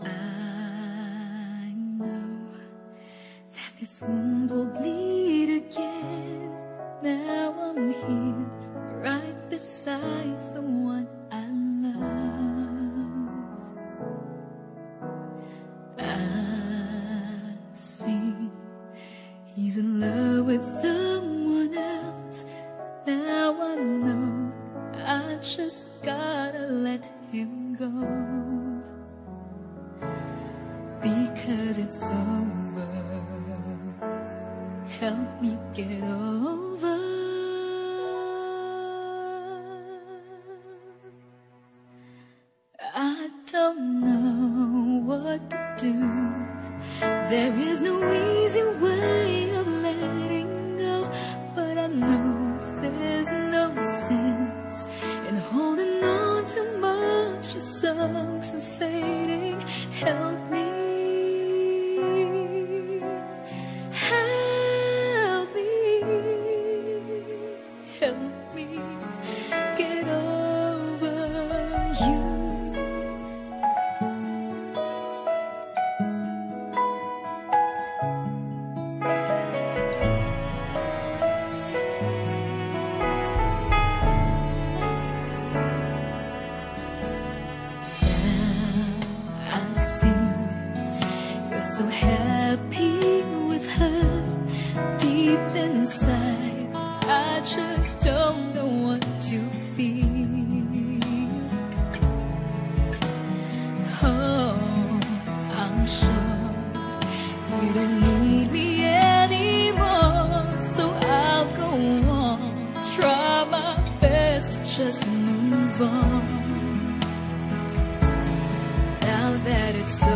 I know that this wound will bleed again. Now I'm here, right beside the one I love. I see he's in love with someone else. Now I know just gotta let him go because it's over. Help me get over. I don't know what to do. There is no easy way of letting go, but I know there's no something fading. Help so happy with her deep inside. I just don't know what to feel. Oh, I'm sure you don't need me anymore, so I'll go on. Try my best just move on. Now that it's